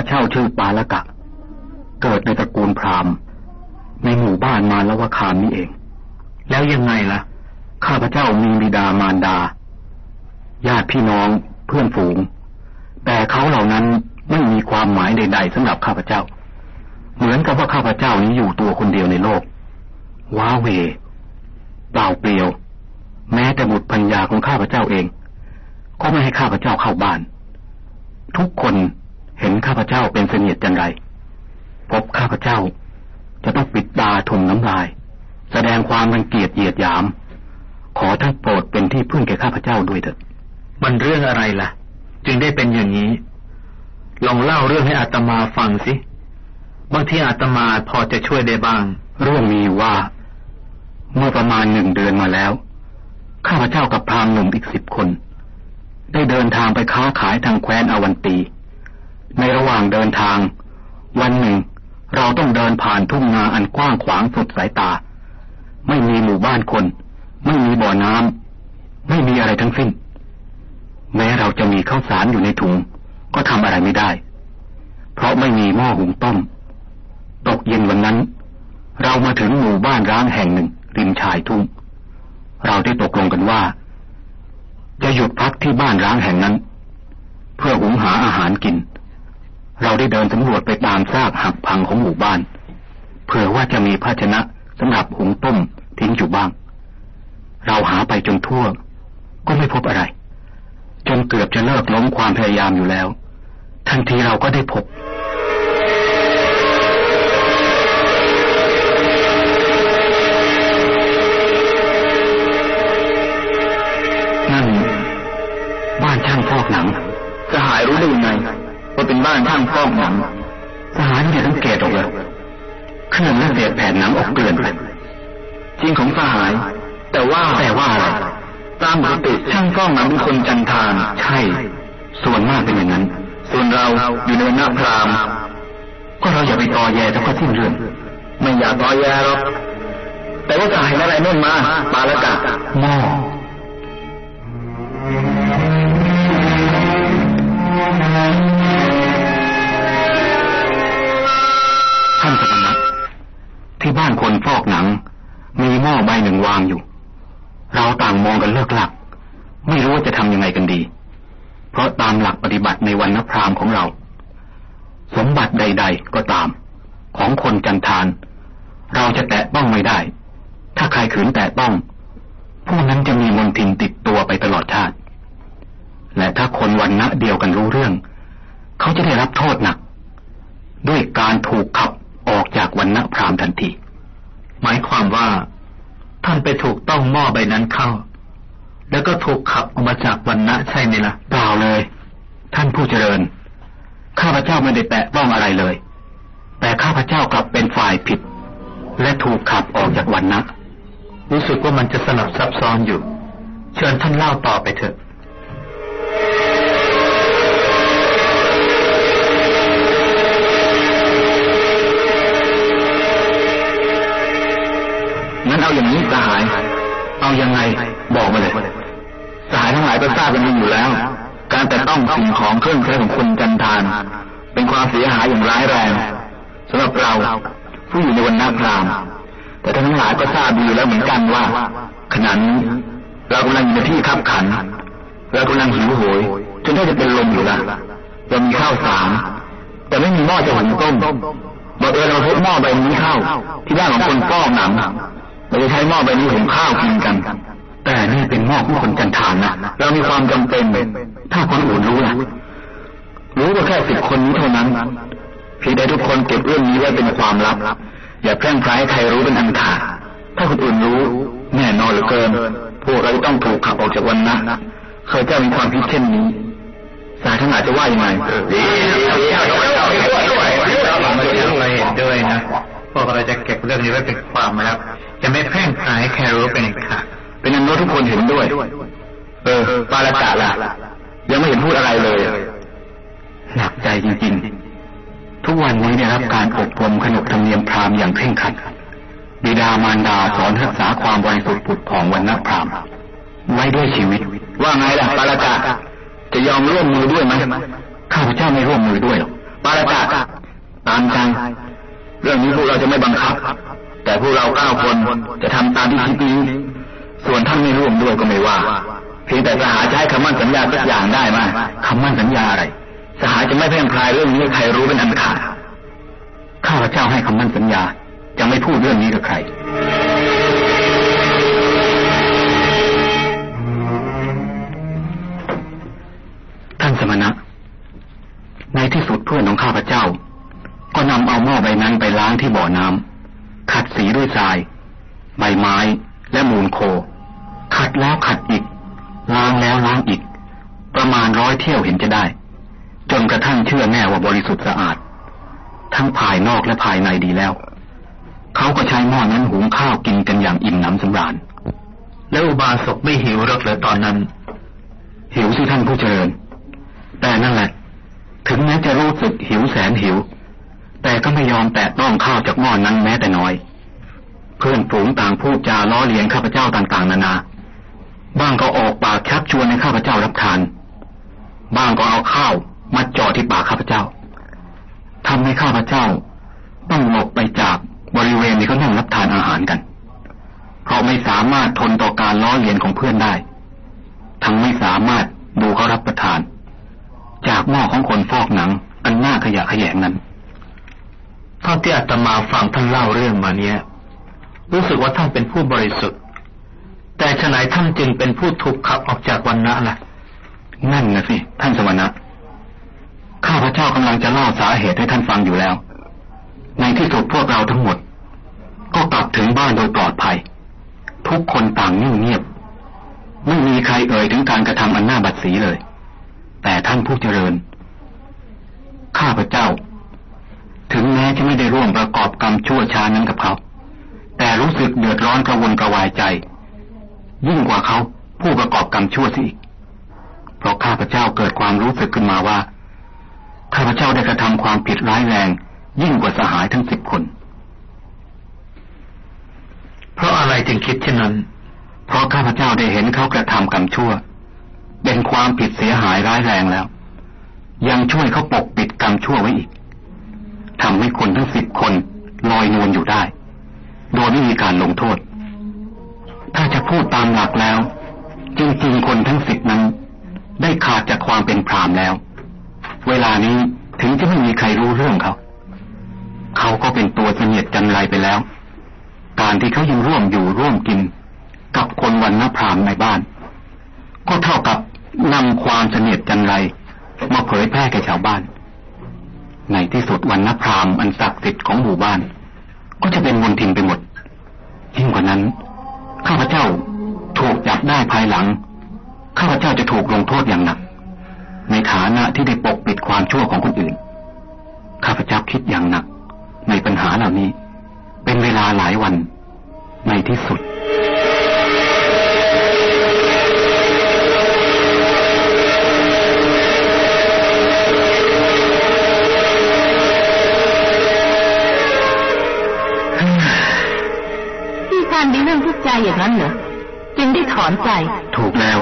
พเจ้าชื่อปาละกะ เกิดในตระกูลพราหมณ์ ในหมู่บ้านมาลวคามนี่เอง แล้วยังไงล่ะ ข้าพระเจ้ามีบิดามารดา ญาติพี่น้องเพื่อนฝูง แต่เขาเหล่านั้นไม่มีความหมายใด ๆสำหรับข้าพเจ้า เหมือนกับว่าข้าพเจ้านี้อยู่ตัวคนเดียวในโลก ว้าเวเปล่าเปลี่ยว แม้แต่บุตรปัญญาของข้าพเจ้าเอง ก็ไม่ให้ข้าพเจ้าเข้าบ้าน ทุกคน เห็นข้าพเจ้าเป็นเสนียดจันไร พบข้าพเจ้า จะต้องปิดตาทนน้ำลาย แสดงความรังเกียจเหยียดหยาม ขอท่านโปรดเป็นที่พึ่งแก่ข้าพเจ้าด้วยเถิด มันเรื่องอะไรล่ะ จึงได้เป็นอย่างนี้ ลองเล่าเรื่องให้อาตมาฟังสิบางทีอาตมาพอจะช่วยได้บ้าง เรื่องมีว่า เมื่อประมาณหนึ่งเดือนมาแล้ว ข้าพเจ้ากับพรามหนุ่มอีกสิบคน ได้เดินทางไปค้าขายทางแคว้นอวันตี ในระหว่างเดินทาง วันหนึ่ง เราต้องเดินผ่านทุ่งนาอันกว้างขวางสุดสายตา ไม่มีหมู่บ้านคน ไม่มีบ่อน้ำไม่มีอะไรทั้งสิ้น แม้เราจะมีข้าวสารอยู่ในถุง ก็ทำอะไรไม่ได้ เพราะไม่มีหม้อหุงต้ม ตกเย็นวันนั้น เรามาถึงหมู่บ้านร้างแห่งหนึ่ง ริมชายทุ่ง เราได้ตกลงกันว่า จะหยุดพักที่บ้านร้างแห่งนั้น เพื่อหุงหาอาหารกิน เราได้เดินสำรวจไปตามซากหักพังของหมู่บ้าน เผื่อว่าจะมีภาชนะสำหรับหุงต้มทิ้งอยู่บ้าง เราหาไปจนทั่ว ก็ไม่พบอะไร จนเกือบจะเลิกล้มความพยายามอยู่แล้ว ทันทีเราก็ได้พบนั่นบ้านช่างฟอกหนังสหายรู้ได้ยังไง ว่าเป็นบ้านช่างฟอกหนังสหายไม่ได้สังเกตหรอกเลยเครื่องและเศษแผ่นหนังออกเกลื่อนไปจริงของสหาย แต่ว่าแต่ว่าอะไรตามปกติช่างฟอกหนังเป็นคนจันทานใช่ ส่วนมากเป็นอย่างนั้น ส่วนเราอยู่ในวรรณพรามก็เราอย่าไปตอแยแล้วก็สิ้นเรื่อง ไม่อยากตอแยหรอกแต่ว่าสหายอะไรนู่นมาปาละกะหม้อ วางอยู่ เราต่างมองกันเลิกหลัก ไม่รู้ว่าจะทำยังไงกันดี เพราะตามหลักปฏิบัติในวันนพรามของเรา สมบัติใด ๆ ก็ตาม ของคนจันทาน เราจะแตะต้องไม่ได้ ถ้าใครขืนแตะต้อง ผู้นั้นจะมีมนทินติดตัวไปตลอดชาติ และถ้าคนวันณะเดียวกันรู้เรื่อง เขาจะได้รับโทษหนัก ด้วยการถูกขับออกจากวันณะพรามทันทีหมายความว่า ท่านไปถูกต้องหม้อใบนั้นเข้า แล้วก็ถูกขับออกมาจากวันณะใช่ไหมล่ะเปล่าเลย ท่านผู้เจริญ ข้าพเจ้าไม่ได้แตะต้องอะไรเลย แต่ข้าพเจ้ากลับเป็นฝ่ายผิด และถูกขับออกจากวันนะรู้สึกว่ามันจะสลับซับซ้อนอยู่ เชิญท่านเล่าต่อไปเถอะ งั้นเอาอย่างนี้สหาย เอายังไงบอกมาเลยสหายทั้งหลายก็ทราบกันดีอยู่แล้ว การแต่ต้องสิ่งของเครื่องใช้ของคนจันทาน เป็นความเสียหายอย่างร้ายแรงสำหรับเราผู้อยู่ในวันนาพรามแต่ท่านทั้งหลายก็ทราบดีแล้วเหมือนกันว่าขณะนี้เรากำลังอยู่ในที่ขับขันเรากำลังหิวโหยจนแทบจะเป็นลมอยู่ละเรามีข้าวสารแต่ไม่มีหม้อจะหุงต้มบังเอิญเราพบหม้อใบนี้เข้า ที่บ้านของคนฟอหนัง เราจะใช้หม้อใบนี้หุงข้าวกินกัน แต่นี่เป็นหม้อของคนจันทานนะเรามีความจำเป็น ถ้าคนอื่นรู้ล่ะรู้ก็แค่สิบคนนี้เท่านั้นเพียงแต่ทุกคนเก็บเรื่องนี้ไว้เป็นความลับ อย่าแพร่งพรายให้ใครรู้เป็นอันขาดถ้าคนอื่นรู้ แน่นอนเหลือเกิน พวกเราจะต้องถูกขับออกจากวันนะเคยเจ้ามีความคิดเช่นนี้ สายทั้งหลายจะว่ายังไงเราเห็นด้วยนะ พวกเราจะเก็บเรื่องนี้ไว้เป็นความลับจะไม่แพร่งพายให้ใครรู้เป็นอันขาดเป็นอันว่าทุกคนเห็นด้วย เออปาละกะล่ะ ยังไม่เห็นพูดอะไรเลยหนักใจจริงๆ ทุกวันนี้ได้รับการอบรมขนบธรรมเนียมพราหมณ์อย่างเคร่งครัดบิดามารดาสอนรักษาความบริสุทธิ์ผุดผ่องวันนักพราหมณ์ไว้ด้วยชีวิต ว่าไงล่ะปาละกะจะยอมร่วมมือด้วยไหมข้าพเจ้าไม่ร่วมมือด้วยหรอกปาราจาตามใจ เรื่องนี้พวกเราจะไม่บังคับ แต่พวกเราเก้าคนจะทำตามที่คิดนี้ ส่วนท่านไม่ร่วมด้วยก็ไม่ว่า เพียงแต่สหายจะให้คำมั่นสัญญาสักอย่างได้ไหมคำมั่นสัญญาอะไร สหายจะไม่แพร่งพรายเรื่องนี้ให้ใครรู้เป็นอันขาด ข้าพเจ้าให้คำมั่นสัญญา จะไม่พูดเรื่องนี้กับใครท่านสมณะ ในที่สุดเพื่อนของข้าพเจ้า ก็นำเอาหม้อใบนั้นไปล้างที่บ่อน้ำขัดสีด้วยทราย ใบไม้และมูลโค ขัดแล้วขัดอีก ล้างแล้วล้างอีก ประมาณร้อยเที่ยวเห็นจะได้ จนกระทั่งเชื่อแน่ว่าบริสุทธิ์สะอาด ทั้งภายนอกและภายในดีแล้ว เขาก็ใช้หม้อนั้นหุงข้าวกินกันอย่างอิ่มหนำสำราญ แล้วอุบาสกไม่หิวหรอกเหรอตอนนั้น หิวสิท่านผู้เจริญ แต่นั่นแหละ ถึงแม้จะรู้สึกหิวแสนหิว แต่ก็ไม่ยอมแตะต้องข้าวจากหม้อนนั้นแม้แต่น้อย เพื่อนฝูงต่างพูดจาล้อเลียนข้าพเจ้าต่างๆ นานา บ้างก็ออกปากชักชวนให้ข้าพเจ้ารับทาน บ้างก็เอาข้าวมาจ่อที่ปากข้าพเจ้าทำให้ข้าพเจ้า ต้องหลบไปจากบริเวณที่เขานั่งรับทานอาหารกัน เพราะไม่สามารถทนต่อการล้อเลียนของเพื่อนได้ ทั้งไม่สามารถดูเขารับประทาน จากหม้อของคนฟอกหนัง อันหน่าขยะขยงนั้น เท่าที่อาตมาฟังท่านเล่าเรื่องมาเนี้ย รู้สึกว่าท่านเป็นผู้บริสุทธิ์ แต่ฉนัยท่านจึงเป็นผู้ถูกขับออกจากวันนะล่ะ นั่นนะสิท่านสมณะข้าพเจ้ากำลังจะเล่าสาเหตุให้ท่านฟังอยู่แล้ว ในที่สุดพวกเราทั้งหมด ก็กลับถึงบ้านโดยปลอดภัย ทุกคนต่างนิ่งเงียบ ไม่มีใครเอ่ยถึงการกระทำอันน่าบัดสีเลย แต่ท่านผู้เจริญ ข้าพเจ้า ถึงแม้จะไม่ได้ร่วมประกอบกรรมชั่วช้านั้นกับเขา แต่รู้สึกเดือดร้อนกระวนกระวายใจ ยิ่งกว่าเขาผู้ประกอบกรรมชั่วสิอีกเพราะข้าพเจ้าเกิดความรู้สึกขึ้นมาว่าข้าพเจ้าได้กระทำความผิดร้ายแรง ยิ่งกว่าสหายทั้งสิบคน เพราะอะไรจึงคิดเช่นนั้น เพราะข้าพเจ้าได้เห็นเขากระทำกรรมชั่ว เป็นความผิดเสียหายร้ายแรงแล้ว ยังช่วยเขาปกปิดกรรมชั่วไว้อีก ทำให้คนทั้งสิบคนลอยนวลอยู่ได้ โดยไม่มีการลงโทษ ถ้าจะพูดตามหลักแล้ว จริงๆคนทั้งสิบนั้น ได้ขาดจากความเป็นพรามแล้ว เวลานี้ถึงจะไม่มีใครรู้เรื่องเขา เขาก็เป็นตัวเสนียดจันไรไปแล้ว การที่เขายังร่วมอยู่ร่วมกิน กับคนวันนพรามในบ้าน ก็เท่ากับนำความเสนียดจันไรมาเผยแพร่แก่ชาวบ้าน ในที่สุดวันนพรามอันศักดิ์สิทธิ์ของหมู่บ้าน ก็จะเป็นมนทินไปหมดยิ่งกว่านั้น ข้าพเจ้าถูกจับได้ภายหลัง ข้าพเจ้าจะถูกลงโทษอย่างหนัก ในฐานะที่ได้ปกปิดความชั่วของคนอื่น ข้าพเจ้าคิดอย่างหนัก ในปัญหาเหล่านี้ เป็นเวลาหลายวัน ในที่สุด องทุกข์ใจอย่างนั้นเหรอจึงได้ถอนใจถูกแล้ว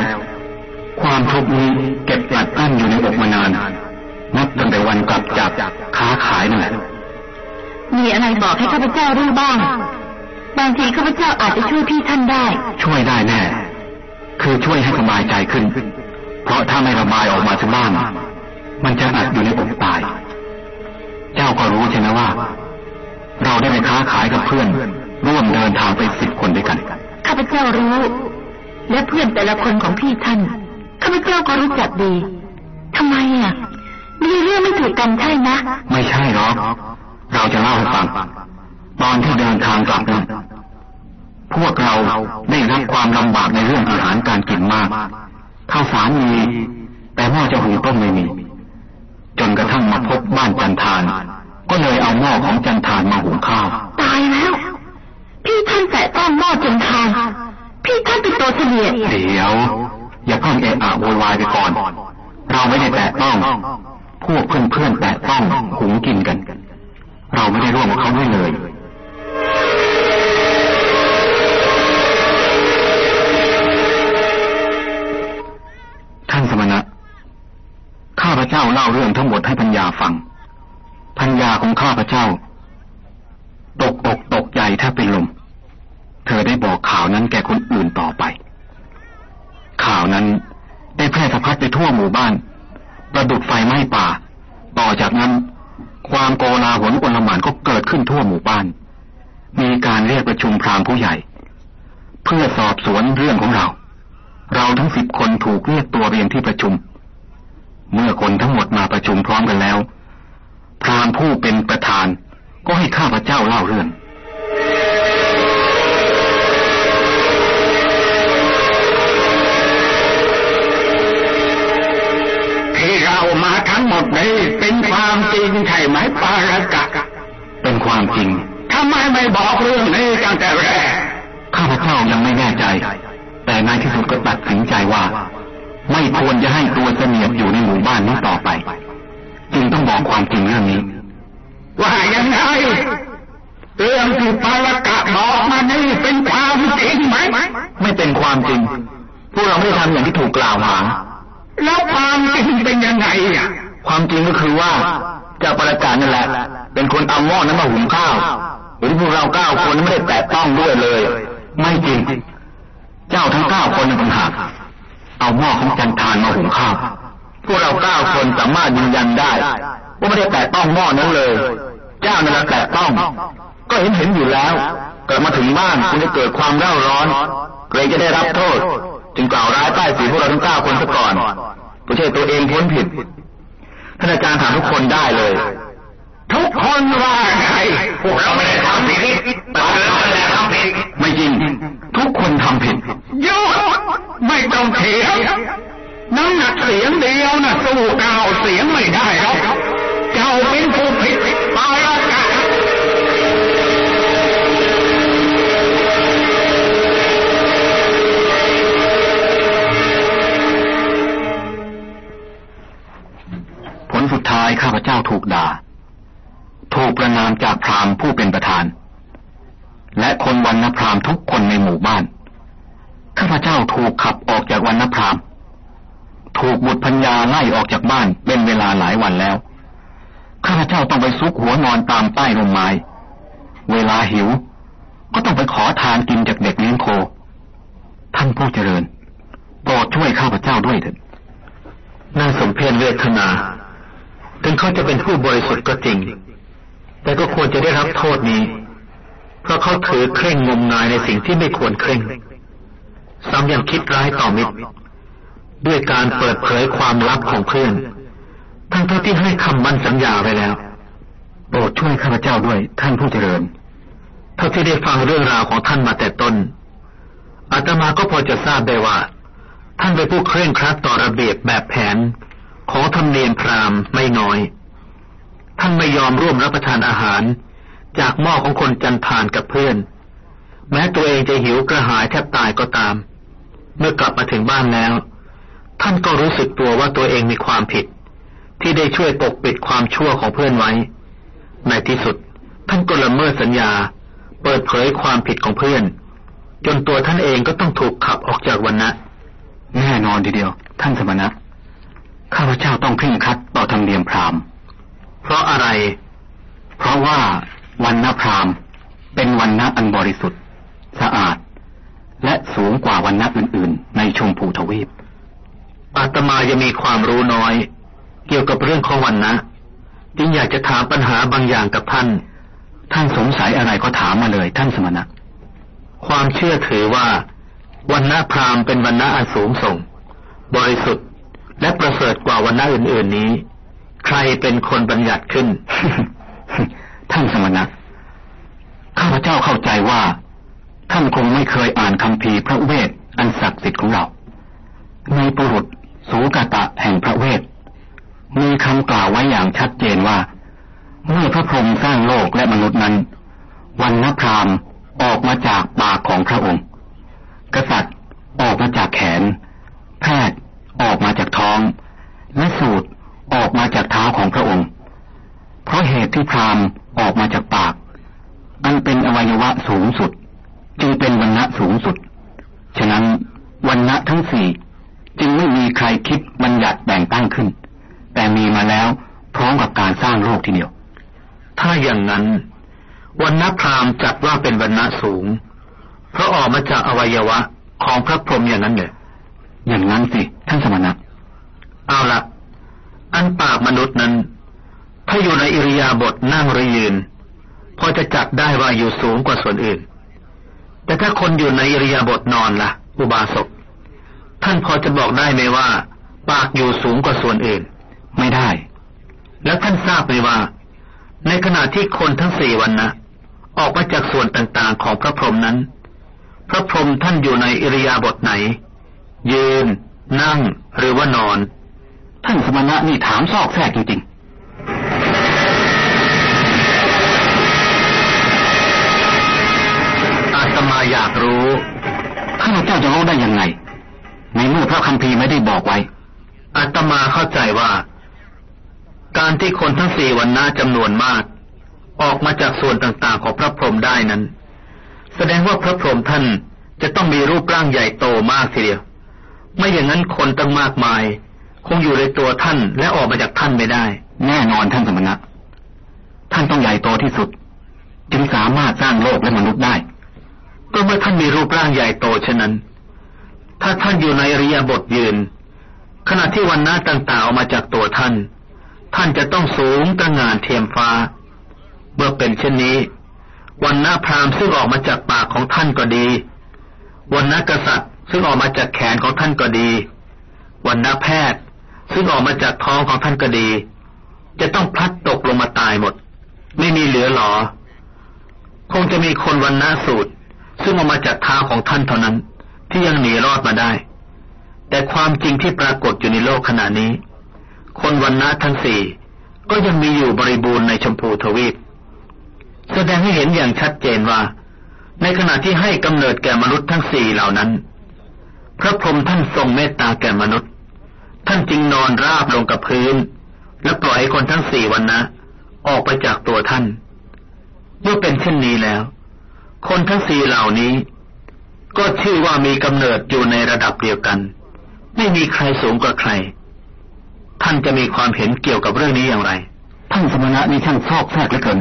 ความทุกข์นี้เก็บอัดอั้นอยู่ในอกมานานนับตั้งแต่วันกลับจากค้าขายนั่นแหละมีอะไรบอกให้ข้าพเจ้ารู้บ้าง บางทีข้าพเจ้าอาจจะช่วยพี่ท่านได้ ช่วยได้แน่ คือช่วยให้สบายใจขึ้น เพราะถ้าไม่ระบายออกมาจากบ้านมันจะอัดอยู่ในอกตาย เจ้าก็รู้ใช่ไหมว่า เราได้ไปค้าขายกับเพื่อน ร่วมเดินทางไปสิบคนด้วยกัน ข้าพเจ้ารู้ และเพื่อนแต่ละคนของพี่ท่าน ข้าพเจ้าก็รู้จักดีทำไมอะ มีเรื่องไม่ถูกกันใช่นะ ไม่ใช่หรอก เราจะเล่าให้ฟัง ตอนที่เดินทางกลับนั้นพวกเราได้รับความลำบากในเรื่องอาหารการกินมาก ข้าวสารมี แต่หม้อจะหุงต้มไม่มี จนกระทั่งมาพบบ้านจันทาน ก็เลยเอาหม้อของจันทานมาหุงข้าว ตายแล้ว พี่ท่านแตะต้องหม้อจนทานพี่ท่านเป็นตัวเสนียดเดี๋ยว อย่าเพิ่งเอะอะโวยวายไปก่อน เราไม่ได้แตะต้อง พวกเพื่อนๆแตะต้องหุงกินกัน เราไม่ได้ร่วมกับเขาด้วยเลยท่านสมณะ ข้าพเจ้าเล่าเรื่องทั้งหมดให้ปัญญาฟัง พัญญาของข้าพเจ้า ตกอกตกใจถ้าเป็นลม เธอได้บอกข่าวนั้นแก่คนอื่นต่อไป ข่าวนั้นได้แพร่สะพัดไปทั่วหมู่บ้าน ประดุดไฟไหม้ป่า ต่อจากนั้น ความโกลาหลโอลหมานก็เกิดขึ้นทั่วหมู่บ้าน มีการเรียกประชุมพราหมณ์ผู้ใหญ่ เพื่อสอบสวนเรื่องของเรา เราทั้งสิบคนถูกเรียกตัวเรียนที่ประชุม เมื่อคนทั้งหมดมาประชุมพร้อมกันแล้ว พราหมณ์ผู้เป็นประธานก็ให้ข้าพเจ้าเล่าเรื่อง ทั้งหมดนี้เป็นความจริงใช่ไหมปารกะ เป็นความจริงทำไมไม่บอกเรื่องนี้ตั้งแต่แรกข้าพเจ้ายังไม่แน่ใจ แต่ในที่สุดก็ตัดสินใจว่า ไม่ควรจะให้ตัวเสนียดอยู่ในหมู่บ้านนี้ต่อไป จึงต้องบอกความจริงเรื่องนี้ ว่ายังไงเรื่องที่ปารกะบอกมานี่เป็นความจริงไหมไม่เป็นความจริงพวกเราไม่ได้ทำอย่างที่ถูกกล่าวหาแล้วความจริงเป็นยังไงอะ ความจริงก็คือว่าเจ้าประกาศนั่นแหละ เป็นคนเอาหม้อนั้นมาหุงข้าวโดยที่พวกเราเก้าคนไม่ได้แตะต้องด้วยเลย ไม่จริง เจ้าทั้งเก้าคนนั้นต่างหากเอาหม้อของจันทานมาหุงข้าวพวกเราเก้าคนสามารถยืนยันได้ว่าไม่ได้แตะต้องหม้อนั้นเลย เจ้านั่นแหละแตะต้อง ก็เห็นเห็นอยู่แล้วกลับมาถึงบ้านคุณจะเกิดความเร่าร้อนเกรงจะได้รับโทษ จึงกล่าวร้ายป้ายสีพวกเราทั้งเก้าคนซะก่อนเพื่อให้ตัวเองพ้นผิด ท่านอาจารย์ถามทุกคนได้เลย ทุกคนว่าไงพวกเราไม่ได้ทำผิดแต่เธอแหละทำผิดไม่จริง ทุกคนทำผิดหยุดไม่ต้องเถียงน้ำหนักเสียงเดียวนะสู้เก้าเสียงไม่ได้หรอกเจ้าเป็นผู้ผิดปารายข้าพเจ้าถูกด่า ถูกประนามจากพราหมณ์ผู้เป็นประธาน และคนวันนพราหมณ์ทุกคนในหมู่บ้าน ข้าพเจ้าถูกขับออกจากวันนพราหมณ์ ถูกบุตรพัญญาไล่ออกจากบ้านเป็นเวลาหลายวันแล้ว ข้าพเจ้าต้องไปซุกหัวนอนตามใต้ร่มไม้ เวลาหิว ก็ต้องไปขอทานกินจากเด็กเลี้ยงโค ท่านผู้เจริญโปรดช่วยข้าพเจ้าด้วยเถิดน่าสมเพชเวทนา ถึงเขาจะเป็นผู้บริสุทธิ์ก็จริง แต่ก็ควรจะได้รับโทษนี้ เพราะเขาถือเคร่งงมงายในสิ่งที่ไม่ควรเคร่ง ซ้ำยังคิดร้ายต่อมิตร ด้วยการเปิดเผยความลับของเพื่อน ทั้งทที่ให้คำมั่นสัญญาไว้แล้ว โปรดช่วยข้าพเจ้าด้วยท่านผู้เจริญ เท่าที่ได้ฟังเรื่องราวของท่านมาแต่ต้น อาตมาก็พอจะทราบได้ว่า ท่านเป็นผู้เคร่งครัดต่อระเบียบแบบแผน ของธรรมเนียมพราหมณ์ไม่น้อย ท่านไม่ยอมร่วมรับประทานอาหาร จากหม้อของคนจันทานกับเพื่อน แม้ตัวเองจะหิวกระหายแทบตายก็ตาม เมื่อกลับมาถึงบ้านแล้ว ท่านก็รู้สึกตัวว่าตัวเองมีความผิด ที่ได้ช่วยปกปิดความชั่วของเพื่อนไว้ ในที่สุด ท่านก็ละเมิดสัญญา เปิดเผยความผิดของเพื่อน จนตัวท่านเองก็ต้องถูกขับออกจากวันนะแน่นอนทีเดียว ท่านสมณะ ข้าพเจ้าต้องเคร่งครัดต่อธรรมเนียมพราหมณ์ เพราะอะไร เพราะว่าวันณพราหมณ์ เป็นวันณะอันบริสุทธิ์ สะอาด และสูงกว่าวันณะอื่น ๆ ในชมพูทวีป อาตมายังมีความรู้น้อย เกี่ยวกับเรื่องของวันนะจึงอยากจะถามปัญหาบางอย่างกับท่าน ท่านสงสัยอะไรก็ถามมาเลย ท่านสมณะ ความเชื่อถือว่าวันนะพราหมณ์เป็นวันนะอันสูงส่ง บริสุทธิ์ และประเสริฐกว่าวันนะอื่น ๆนี้ ใครเป็นคนบัญญัติขึ้น ท่านสมณะข้าพเจ้าเข้าใจว่า ท่านคงไม่เคยอ่านคำพีพระเวทอันศักดิ์สิทธิ์ของเรา ในปุรุษสูกตะแห่งพระเวท มีคำกล่าวไว้อย่างชัดเจนว่า เมื่อพระพรหมสร้างโลกและมนุษย์นั้น วันนพรามออกมาจากปากของพระองค์ กษัตริย์ออกมาจากแขน แพทย์ ออกมาจากท้อง และสูตรออกมาจากเท้าของพระองค์ เพราะเหตุที่พรามออกมาจากปาก อันเป็นอวัยวะสูงสุด จึงเป็นวันณะสูงสุด ฉะนั้นวันณะทั้งสี่จึงไม่มีใครคิดบัญญัติแต่งตั้งขึ้น แต่มีมาแล้วพร้อมกับการสร้างโลกทีเดียว ถ้าอย่างนั้นวันณพราหมณ์จัดว่าเป็นวันณะสูง เพราะออกมาจากอวัยวะของพระพรหมอย่างนั้นเลย อย่างนั้นสิท่านสมณะเอาละอันปากมนุษย์นั้น ถ้าอยู่ในอิริยาบถนั่งหรือยืนพอจะจัดได้ว่าอยู่สูงกว่าส่วนอื่น แต่ถ้าคนอยู่ในอิริยาบถนอนละ่ะ อุบาสกท่านพอจะบอกได้ไหมว่า ปากอยู่สูงกว่าส่วนอื่น ไม่ได้ แล้วท่านทราบไหมว่า ในขณะที่คนทั้งสี่วันนะออกมาจากส่วนต่างๆของพระพรหมนั้น พระพรหมท่านอยู่ในอิริยาบถไหน ยืน นั่ง หรือว่านอน ท่านสมณะนี่ถามซอกแทรกจริงๆ อาตมาอยากรู้ข้าพเจ้าจะรู้ได้ยังไง ในเมื่อพระคัมภีร์ไม่ได้บอกไว้ อาตมาเข้าใจว่า การที่คนทั้งสี่วันน้าจำนวนมาก ออกมาจากส่วนต่างๆของพระพรหมได้นั้น แสดงว่าพระพรหมท่านจะต้องมีรูปร่างใหญ่โตมากทีเดียว ไม่อย่างนั้นคนตั้งมากมาย คงอยู่ในตัวท่านและออกมาจากท่านไม่ได้ แน่นอนท่านสมณะ ท่านต้องใหญ่โตที่สุด จึงสามารถสร้างโลกและมนุษย์ได้ ก็เมื่อท่านมีรูปร่างใหญ่โตเช่นนั้น ถ้าท่านอยู่ในอริยบทยืน ขณะที่วันหน้าต่างๆออกมาจากตัวท่าน ท่านจะต้องสูงตระงานเทียมฟ้า เมื่อเป็นเช่นนี้ วันหน้าพรามซึ่งออกมาจากปากของท่านก็ดี วันหน้ากษัตริย์ ซึ่งออกมาจากแขนของท่านก็ดีวันนาแพทย์ ซึ่งออกมาจากท้องของท่านก็ดี จะต้องพลัดตกลงมาตายหมด ไม่มีเหลือหรอ คงจะมีคนวันหน้าสูตร ซึ่งออกมาจากเท้าของท่านเท่านั้น ที่ยังหนีรอดมาได้ แต่ความจริงที่ปรากฏอยู่ในโลกขณะนี้ คนวันน้าทั้งสี่ก็ยังมีอยู่บริบูรณ์ในชมพูทวีป แสดงให้เห็นอย่างชัดเจนว่า ในขณะที่ให้กำเนิดแก่มนุษย์ทั้งสี่เหล่านั้น พระพรหมท่านทรงเมตตาแก่มนุษย์ ท่านจึงนอนราบลงกับพื้น และปล่อยคนทั้งสี่วันนะออกไปจากตัวท่าน เมื่อเป็นเช่นนี้แล้ว คนทั้งสี่เหล่านี้ ก็ชื่อว่ามีกำเนิดอยู่ในระดับเดียวกัน ไม่มีใครสูงกว่าใคร ท่านจะมีความเห็นเกี่ยวกับเรื่องนี้อย่างไร ท่านสมณะนี่ช่างซอกแทรกเหลือเกิน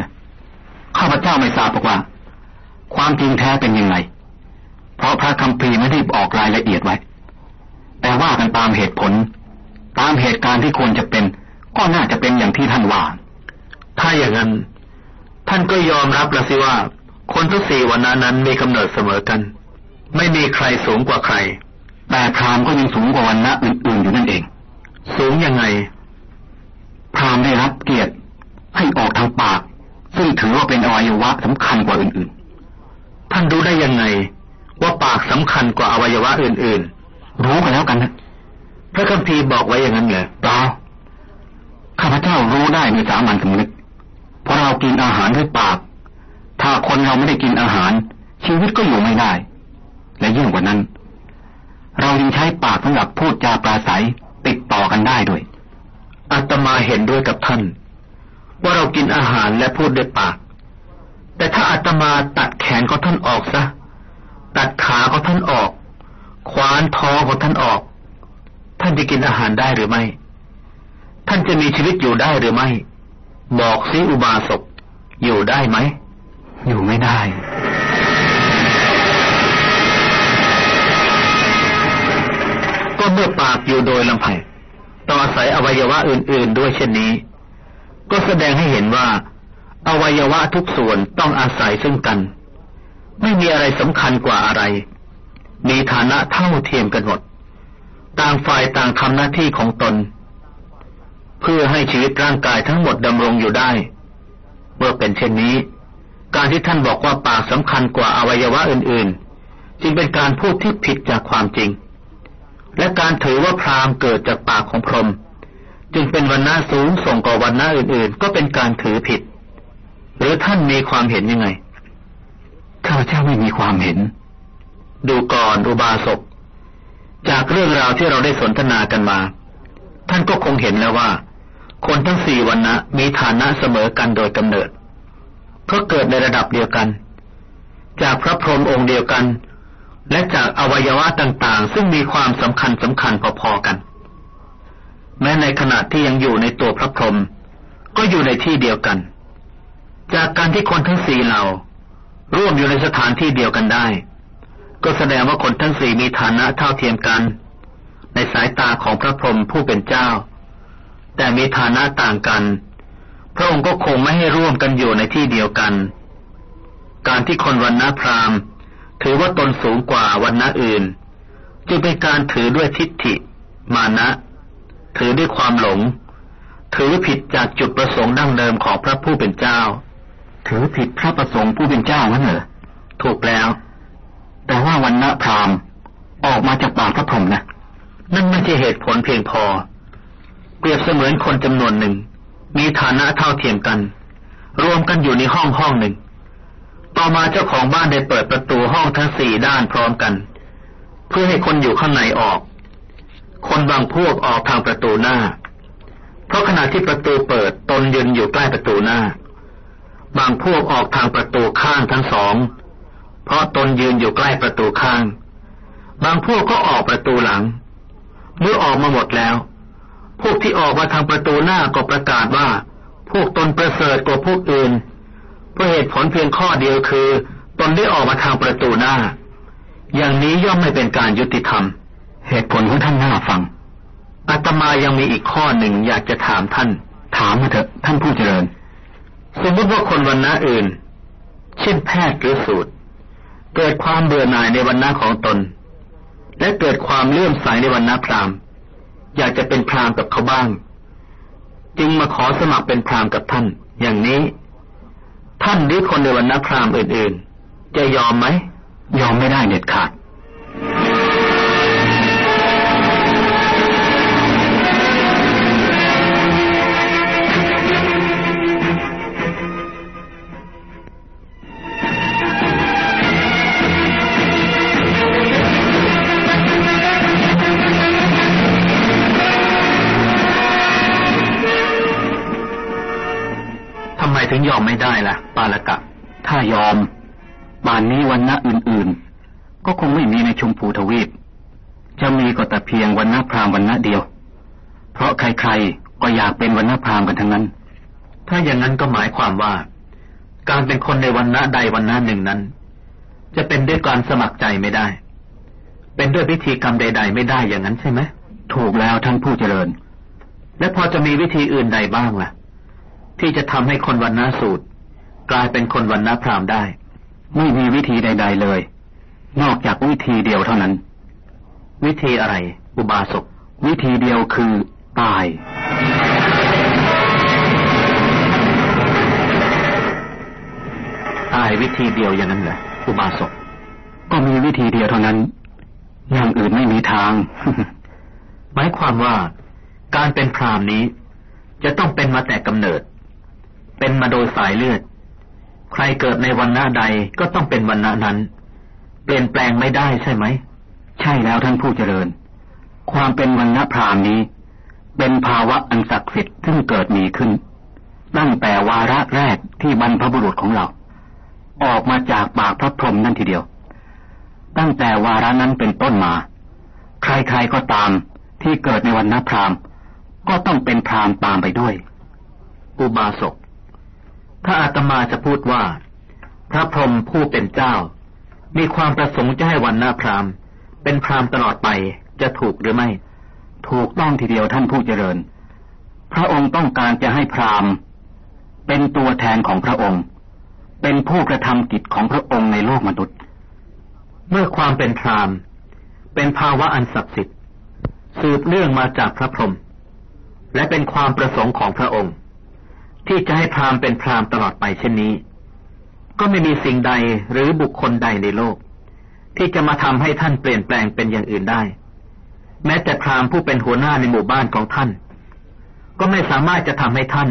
ข้าพเจ้าไม่ทราบว่า ความจริงแท้เป็นยังไง เพราะพระคัมภีร์ไม่ได้บอกรายละเอียดไว้ แต่ว่ากันตามเหตุผล ตามเหตุการณ์ที่ควรจะเป็น ก็น่าจะเป็นอย่างที่ท่านว่า ถ้าอย่างนั้น ท่านก็ยอมรับละสิว่า คนทั้งสี่วันนั้นนั้นมีกำเนิดเสมอกัน ไม่มีใครสูงกว่าใคร แต่พรามก็ยังสูงกว่าวันนะอื่นๆอยู่นั่นเอง สูงยังไง พรามได้รับเกียรติให้ออกทางปาก ซึ่งถือว่าเป็นอวัยวะสำคัญกว่าอื่นๆ ท่านรู้ได้ยังไง ว่าปากสำคัญกว่าอวัยวะอื่นๆ รู้กันแล้วกันนะพระคัมภีร์บอกไว้อย่างนั้นเหรอเปล่าข้าพเจ้ารู้ได้ในสามัญสำนึกเพราะเรากินอาหารด้วยปาก ถ้าคนเราไม่ได้กินอาหาร ชีวิตก็อยู่ไม่ได้ และยิ่งกว่านั้น เรายังใช้ปากสำหรับพูดจาปราศัยติดต่อกันได้ด้วยอาตมาเห็นด้วยกับท่าน ว่าเรากินอาหารและพูดด้วยปาก แต่ถ้าอาตมาตัดแขนของท่านออกซะ ตัดขาของท่านออก คว้านท้องของท่านออก ท่านจะกินอาหารได้หรือไม่ ท่านจะมีชีวิตอยู่ได้หรือไม่ บอกสิอุบาสกอยู่ได้ไหม อยู่ไม่ได้ ก็เมื่อปากอยู่โดยลำพังต้องอาศัยอวัยวะอื่น ๆ ด้วยเช่นนี้ ก็แสดงให้เห็นว่า อวัยวะทุกส่วนต้องอาศัยซึ่งกัน ไม่มีอะไรสำคัญกว่าอะไร มีฐานะเท่าเทียมกันหมด ต่างฝ่ายต่างทำหน้าที่ของตน เพื่อให้ชีวิตร่างกายทั้งหมดดำรงอยู่ได้ เมื่อเป็นเช่นนี้ การที่ท่านบอกว่าปากสำคัญกว่าอวัยวะอื่น ๆ จึงเป็นการพูดที่ผิดจากความจริง และการถือว่าพราหมณ์เกิดจากปากของพรหมจึงเป็นวันหน้าสูงส่งกว่าวันหน้าอื่น ๆ ก็เป็นการถือผิด หรือท่านมีความเห็นยังไง ข้าพเจ้าไม่มีความเห็น ดูก่อนอุบาสก จากเรื่องราวที่เราได้สนทนากันมา ท่านก็คงเห็นแล้วว่า คนทั้งสี่วันนะมีฐานะเสมอกันโดยกำเนิด เพราะเกิดในระดับเดียวกัน จากพระพรหมองค์เดียวกัน และจากอวัยวะต่างๆ ซึ่งมีความสำคัญสำคัญพอๆกัน แม้ในขณะที่ยังอยู่ในตัวพระพรหมก็อยู่ในที่เดียวกัน จากการที่คนทั้งสี่เหล่า ร่วมอยู่ในสถานที่เดียวกันได้ ก็แสดงว่าคนทั้งสี่มีฐานะเท่าเทียมกัน ในสายตาของพระพรหมผู้เป็นเจ้า แต่มีฐานะต่างกัน พระองค์ก็คงไม่ให้ร่วมกันอยู่ในที่เดียวกัน การที่คนวันณะพราหมณ์ ถือว่าตนสูงกว่าวันณะอื่น จึงเป็นการถือด้วยทิฏฐิ มานะ ถือด้วยความหลง ถือผิดจากจุดประสงค์ดั้งเดิมของพระผู้เป็นเจ้า ถือผิดพระประสงค์ผู้เป็นเจ้างั้นเหรอถูกแล้ว แต่ว่าวันณะพราหมณ์ออกมาจากปากพระพรหมนะนั่นไม่ใช่เหตุผลเพียงพอ เปรียบเสมือนคนจำนวนหนึ่ง มีฐานะเท่าเทียมกัน รวมกันอยู่ในห้องห้องหนึ่ง ต่อมาเจ้าของบ้านได้เปิดประตูห้องทั้งสี่ด้านพร้อมกัน เพื่อให้คนอยู่ข้างในออก คนบางพวกออกทางประตูหน้า เพราะขณะที่ประตูเปิดตนยืนอยู่ใกล้ประตูหน้า บางพวกออกทางประตูข้างทั้งสอง เพราะตนยืนอยู่ใกล้ประตูข้าง บางพวกก็ออกประตูหลัง เมื่อออกมาหมดแล้ว พวกที่ออกมาทางประตูหน้าก็ประกาศว่า พวกตนประเสริฐกว่าพวกอื่น เพราะเหตุผลเพียงข้อเดียวคือ ตนได้ออกมาทางประตูหน้า อย่างนี้ย่อมไม่เป็นการยุติธรรม เหตุผลของท่านน่าฟังอาตมายังมีอีกข้อหนึ่งอยากจะถามท่าน ถามมาเถอะท่านผู้เจริญ สมมติว่าคนวันณะอื่น เช่นแพทย์หรือสูตร เกิดความเบื่อหน่ายในวันณะของตน และเกิดความเลื่อมใสในวันณะพราหมณ์ อยากจะเป็นพราหมณ์กับเขาบ้าง จึงมาขอสมัครเป็นพราหมณ์กับท่าน อย่างนี้ ท่านหรือคนในวันณะพราหมณ์อื่น ๆ จะยอมไหมยอมไม่ได้เด็ดขาด งยอมไม่ได้ล่ะ ปาลกะ ถ้ายอมป่านนี้วันณะอื่นๆ ก็คงไม่มีในชมพูทวีป จะมีก็แต่เพียงวันณะพราหมณ์วันณะเดียว เพราะใครๆก็อยากเป็นวันณะพราหมณ์กันทั้งนั้น ถ้าอย่างนั้นก็หมายความว่า การเป็นคนในวันณะใดวันณะหนึ่งนั้น จะเป็นด้วยการสมัครใจไม่ได้ เป็นด้วยพิธีกรรมใด ๆ ไม่ได้อย่างนั้นใช่ไหมถูกแล้วท่านผู้เจริญ และพอจะมีวิธีอื่นใดบ้างล่ะ ที่จะทำให้คนวันณะสูตร กลายเป็นคนวันณะพราหมณ์ได้ ไม่มีวิธีใด ๆเลย นอกจากวิธีเดียวเท่านั้น วิธีอะไร อุบาสกวิธีเดียวคือตาย ตายวิธีเดียวอย่างนั้นเหรออุบาสกก็มีวิธีเดียวเท่านั้น อย่างอื่นไม่มีทาง หมายความว่าการเป็นพราหมณ์นี้ จะต้องเป็นมาแต่กำเนิด เป็นมาโดยสายเลือด ใครเกิดในวันหน้าใดก็ต้องเป็นวันหน้านั้น เปลี่ยนแปลงไม่ได้ใช่ไหม ใช่แล้วท่านผู้เจริญ ความเป็นวันณะพรามนี้ เป็นภาวะอันศักดิ์สิทธิ์ซึ่งเกิดมีขึ้น ตั้งแต่วาระแรกที่บรรพบุรุษของเรา ออกมาจากปากพระพรหมนั่นทีเดียว ตั้งแต่วาระนั้นเป็นต้นมา ใครๆก็ตามที่เกิดในวันณะพรามก็ต้องเป็นพรามตามไปด้วย อุบาสก ถ้าอาตมาจะพูดว่า พระพรหมผู้เป็นเจ้า มีความประสงค์จะให้วันหน้าพราหมณ์ เป็นพราหมณ์ตลอดไปจะถูกหรือไม่ ถูกต้องทีเดียวท่านผู้เจริญ พระองค์ต้องการจะให้พราหมณ์ เป็นตัวแทนของพระองค์ เป็นผู้กระทำกิจของพระองค์ในโลกมนุษย์ เมื่อความเป็นพราหมณ์ เป็นภาวะอันศักดิ์สิทธิ์สืบเนื่องมาจากพระพรหมและเป็นความประสงค์ของพระองค์ ที่จะให้พราหมณ์เป็นพราหมณ์ตลอดไปเช่นนี้ ก็ไม่มีสิ่งใดหรือบุคคลใดในโลก ที่จะมาทำให้ท่านเปลี่ยนแปลงเป็นอย่างอื่นได้ แม้แต่พราหมณ์ผู้เป็นหัวหน้าในหมู่บ้านของท่าน ก็ไม่สามารถจะทำให้ท่าน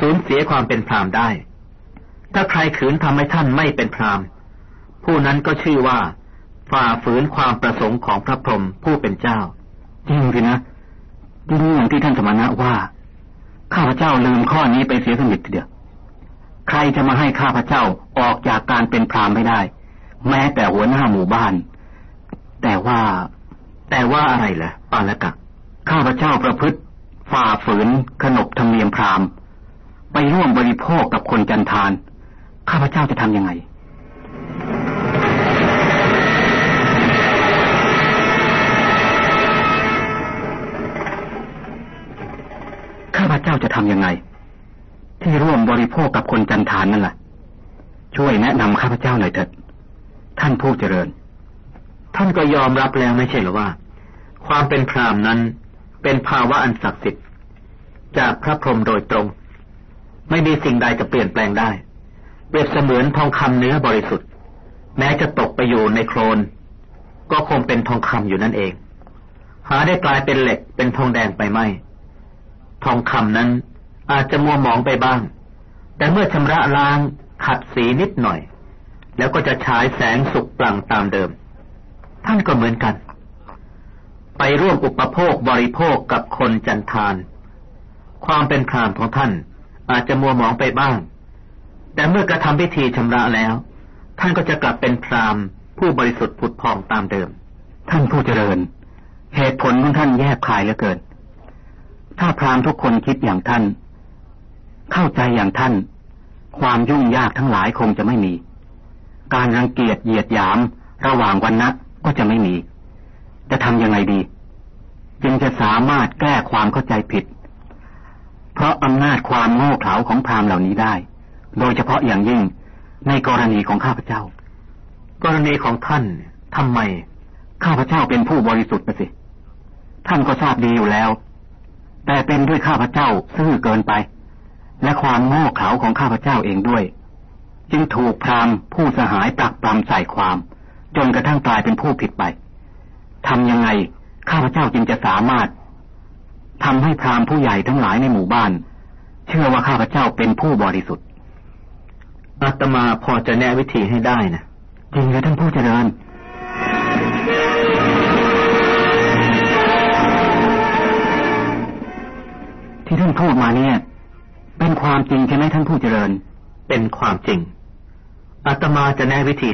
สูญเสียความเป็นพราหมณ์ได้ ถ้าใครขืนทำให้ท่านไม่เป็นพราหมณ์ ผู้นั้นก็ชื่อว่า ฝ่าฝืนความประสงค์ของพระพรหมผู้เป็นเจ้าจริงสินะจริงอย่างที่ท่านสมณะว่า ข้าพเจ้าลืมข้อนี้ไปเสียสนิททีเดียว ใครจะมาให้ข้าพเจ้าออกจากการเป็นพรามไม่ได้ แม้แต่หัวหน้าหมู่บ้าน แต่ว่า แต่ว่าอะไรล่ะปาลกะข้าพเจ้าประพฤติฝ่าฝืนขนบธรรมเนียมพรามไปร่วมบริโภคกับคนจันทาน ข้าพเจ้าจะทำยังไง เจ้าจะทำยังไง ที่ร่วมบริโภคกับคนจันทานนั่นแหละช่วยแนะนำข้าพเจ้าหน่อยเถิดท่านผู้เจริญ ท่านก็ยอมรับแล้วไม่ใช่หรือว่า ความเป็นพรามนั้นเป็นภาวะอันศักดิ์สิทธิ์ จากพระพรหมโดยตรง ไม่มีสิ่งใดจะเปลี่ยนแปลงได้ เปรียบเสมือนทองคำเนื้อบริสุทธิ์ แม้จะตกไปอยู่ในโคลนก็คงเป็นทองคำอยู่นั่นเอง หาได้กลายเป็นเหล็กเป็นทองแดงไปไม่ ทองคำนั้น อาจจะมัวหมองไปบ้าง แต่เมื่อชำระล้างขัดสีนิดหน่อย แล้วก็จะฉายแสงสุกปลั่งตามเดิม ท่านก็เหมือนกัน ไปร่วมอุปโภคบริโภคกับคนจันทาน ความเป็นพรามของท่านอาจจะมัวหมองไปบ้าง แต่เมื่อกระทำพิธีชำระแล้ว ท่านก็จะกลับเป็นพรามผู้บริสุทธิ์ผุดพองตามเดิม ท่านผู้เจริญ เหตุผลของท่านแยบคายเหลือเกิน ถ้าพรามทุกคนคิดอย่างท่าน เข้าใจอย่างท่าน ความยุ่งยากทั้งหลายคงจะไม่มี การรังเกียจเหยียดหยาม ระหว่างวันนะก็จะไม่มี จะทำยังไงดี จึงจะสามารถแก้ความเข้าใจผิด เพราะอำนาจความโง่เขลาของพรามเหล่านี้ได้ โดยเฉพาะอย่างยิ่งในกรณีของข้าพเจ้า กรณีของท่านทำไม ข้าพเจ้าเป็นผู้บริสุทธิ์นะสิ ท่านก็ทราบดีอยู่แล้ว แต่เป็นด้วยข้าพเจ้าซื่อเกินไป และความโง่เขลาของข้าพเจ้าเองด้วย จึงถูกพรามผู้สหายปรักปรำใส่ความ จนกระทั่งกลายเป็นผู้ผิดไปทำยังไงข้าพเจ้าจึงจะสามารถทำให้พรามผู้ใหญ่ทั้งหลายในหมู่บ้าน เชื่อว่าข้าพเจ้าเป็นผู้บริสุทธิ์อาตมาพอจะแนะวิธีให้ได้นะจริงเลยท่านผู้เจริญ ที่ท่านพูดมาเนี่ย เป็นความจริงใช่ไหมท่านผู้เจริญ เป็นความจริงอาตมาจะแนะวิธี